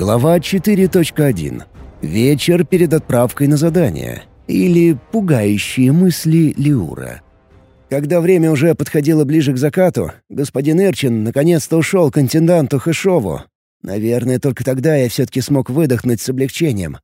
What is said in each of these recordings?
Глава 4.1. Вечер перед отправкой на задание. Или пугающие мысли Лиура. Когда время уже подходило ближе к закату, господин Эрчин наконец-то ушел к интенданту Хэшову. Наверное, только тогда я все-таки смог выдохнуть с облегчением.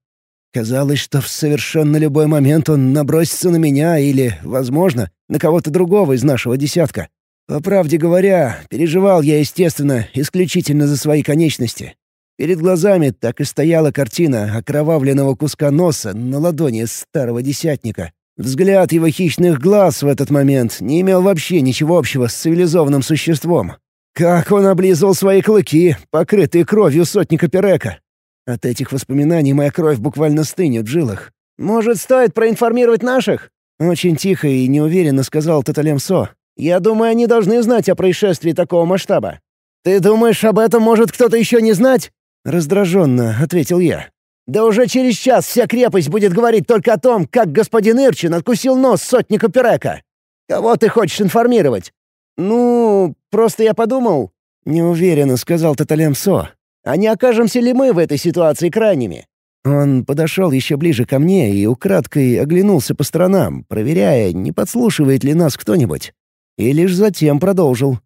Казалось, что в совершенно любой момент он набросится на меня или, возможно, на кого-то другого из нашего десятка. По правде говоря, переживал я, естественно, исключительно за свои конечности. Перед глазами так и стояла картина окровавленного куска носа на ладони старого десятника. Взгляд его хищных глаз в этот момент не имел вообще ничего общего с цивилизованным существом. Как он облизывал свои клыки, покрытые кровью сотника Перека. От этих воспоминаний моя кровь буквально стынет в жилах. «Может, стоит проинформировать наших?» Очень тихо и неуверенно сказал Таталем Со. «Я думаю, они должны знать о происшествии такого масштаба». «Ты думаешь, об этом может кто-то еще не знать?» Раздраженно ответил я. «Да уже через час вся крепость будет говорить только о том, как господин Ирчин откусил нос сотника Перека. Кого ты хочешь информировать?» «Ну, просто я подумал...» — неуверенно сказал Таталем Со. «А не окажемся ли мы в этой ситуации крайними?» Он подошел еще ближе ко мне и украдкой оглянулся по сторонам, проверяя, не подслушивает ли нас кто-нибудь. И лишь затем продолжил.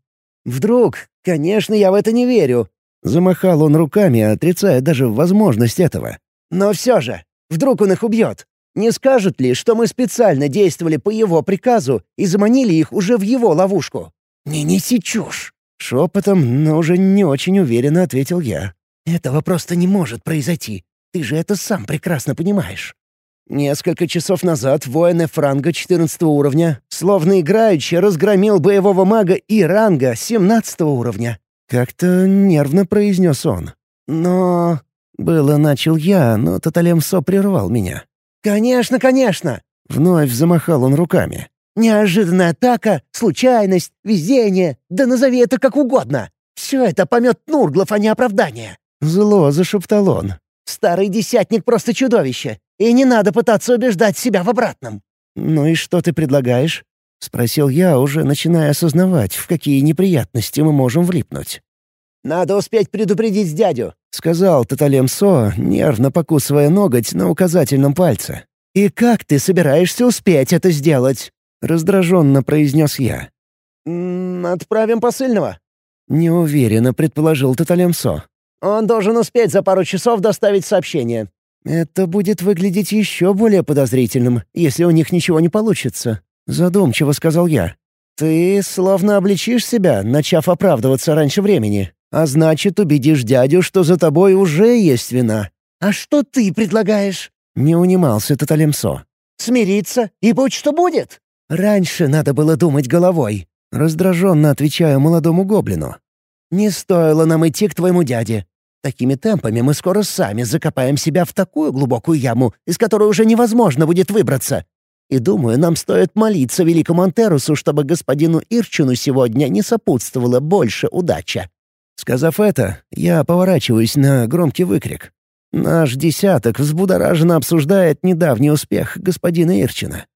«Вдруг? Конечно, я в это не верю. Замахал он руками, отрицая даже возможность этого. «Но все же, вдруг он их убьет? Не скажет ли, что мы специально действовали по его приказу и заманили их уже в его ловушку?» «Не неси чушь!» Шепотом, но уже не очень уверенно ответил я. «Этого просто не может произойти. Ты же это сам прекрасно понимаешь». Несколько часов назад воин Франга 14 уровня, словно играючи, разгромил боевого мага и ранга 17 уровня. Как-то нервно произнес он. «Но...» Было начал я, но Таталемсо прервал меня. «Конечно, конечно!» Вновь замахал он руками. «Неожиданная атака, случайность, везение, да назови это как угодно. Все это помет Нурглов, а не оправдание». Зло зашептал он. «Старый десятник просто чудовище, и не надо пытаться убеждать себя в обратном». «Ну и что ты предлагаешь?» — спросил я, уже начиная осознавать, в какие неприятности мы можем влипнуть. «Надо успеть предупредить дядю», — сказал Таталем Со, нервно покусывая ноготь на указательном пальце. «И как ты собираешься успеть это сделать?» — раздраженно произнес я. «М -м, «Отправим посыльного», — неуверенно предположил Таталем Со. «Он должен успеть за пару часов доставить сообщение». «Это будет выглядеть еще более подозрительным, если у них ничего не получится», Задумчиво сказал я. «Ты словно обличишь себя, начав оправдываться раньше времени. А значит, убедишь дядю, что за тобой уже есть вина». «А что ты предлагаешь?» — не унимался Таталемсо. «Смириться и будь что будет?» «Раньше надо было думать головой», — раздраженно отвечаю молодому гоблину. «Не стоило нам идти к твоему дяде. Такими темпами мы скоро сами закопаем себя в такую глубокую яму, из которой уже невозможно будет выбраться. И думаю, нам стоит молиться великому Антерусу, чтобы господину Ирчину сегодня не сопутствовала больше удача». Сказав это, я поворачиваюсь на громкий выкрик. Наш десяток взбудораженно обсуждает недавний успех господина Ирчина.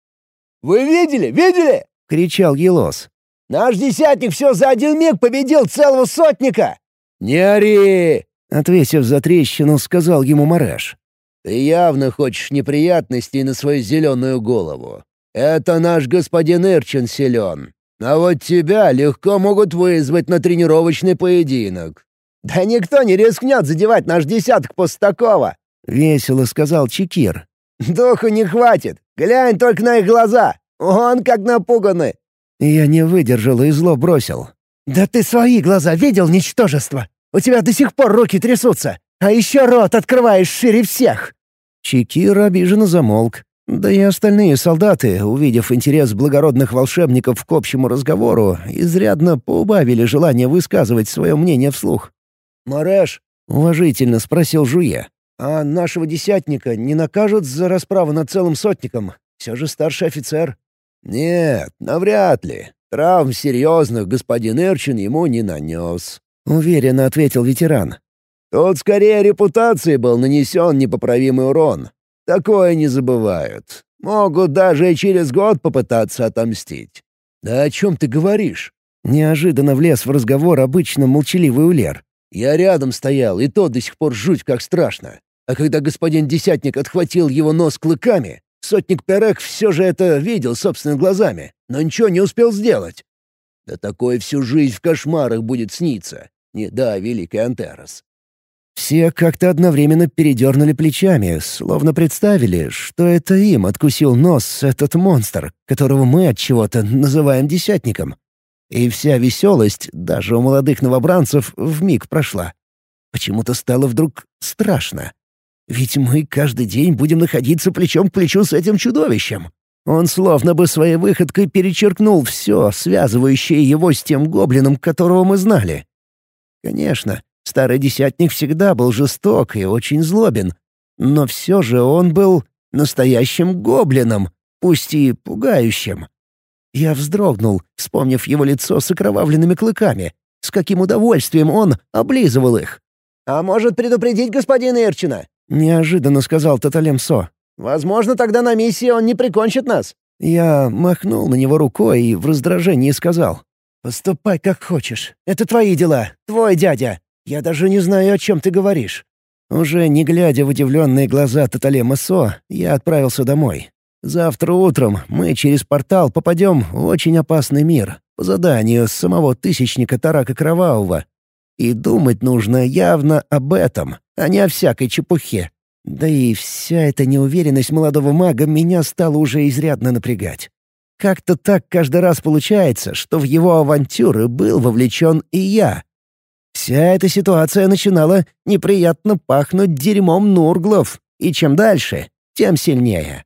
«Вы видели? Видели?» — кричал Елос. «Наш десятник все за один миг победил целого сотника!» «Не ори!» — ответив за трещину, сказал ему Мареш. Ты явно хочешь неприятностей на свою зеленую голову. Это наш господин Ирчин силен. А вот тебя легко могут вызвать на тренировочный поединок». «Да никто не рискнет задевать наш десяток после такого!» — весело сказал Чекир. «Духу не хватит! Глянь только на их глаза! Он как напуганы!» Я не выдержал и зло бросил. «Да ты свои глаза видел, ничтожество? У тебя до сих пор руки трясутся! А еще рот открываешь шире всех!» Чекир обиженно замолк. Да и остальные солдаты, увидев интерес благородных волшебников к общему разговору, изрядно поубавили желание высказывать свое мнение вслух. «Мареш», — уважительно спросил Жуе, — «а нашего десятника не накажут за расправу над целым сотником? Все же старший офицер». «Нет, навряд ли. Травм серьезных господин Эрчин ему не нанес», — уверенно ответил ветеран. Тут скорее репутации был нанесен непоправимый урон. Такое не забывают. Могут даже и через год попытаться отомстить. «Да о чем ты говоришь?» Неожиданно влез в разговор обычно молчаливый Улер. Я рядом стоял, и то до сих пор жуть как страшно. А когда господин Десятник отхватил его нос клыками, сотник Перек все же это видел собственными глазами, но ничего не успел сделать. Да такое всю жизнь в кошмарах будет сниться. Не да, великий Антерос. Все как-то одновременно передернули плечами, словно представили, что это им откусил нос этот монстр, которого мы от чего-то называем десятником. И вся веселость, даже у молодых новобранцев, вмиг прошла. Почему-то стало вдруг страшно. Ведь мы каждый день будем находиться плечом к плечу с этим чудовищем. Он словно бы своей выходкой перечеркнул все, связывающее его с тем гоблином, которого мы знали. Конечно, старый десятник всегда был жесток и очень злобен, но все же он был настоящим гоблином, пусть и пугающим. Я вздрогнул, вспомнив его лицо с окровавленными клыками, с каким удовольствием он облизывал их. «А может предупредить господина Ирчина?» — неожиданно сказал Таталем Со. Возможно, тогда на миссии он не прикончит нас». Я махнул на него рукой и в раздражении сказал. «Поступай как хочешь. Это твои дела. Твой дядя. Я даже не знаю, о чем ты говоришь». Уже не глядя в удивленные глаза Таталема Со, я отправился домой. Завтра утром мы через портал попадем в очень опасный мир по заданию самого Тысячника Тарака Кровавого. И думать нужно явно об этом, а не о всякой чепухе. Да и вся эта неуверенность молодого мага меня стала уже изрядно напрягать. Как-то так каждый раз получается, что в его авантюры был вовлечен и я. Вся эта ситуация начинала неприятно пахнуть дерьмом Нурглов, и чем дальше, тем сильнее.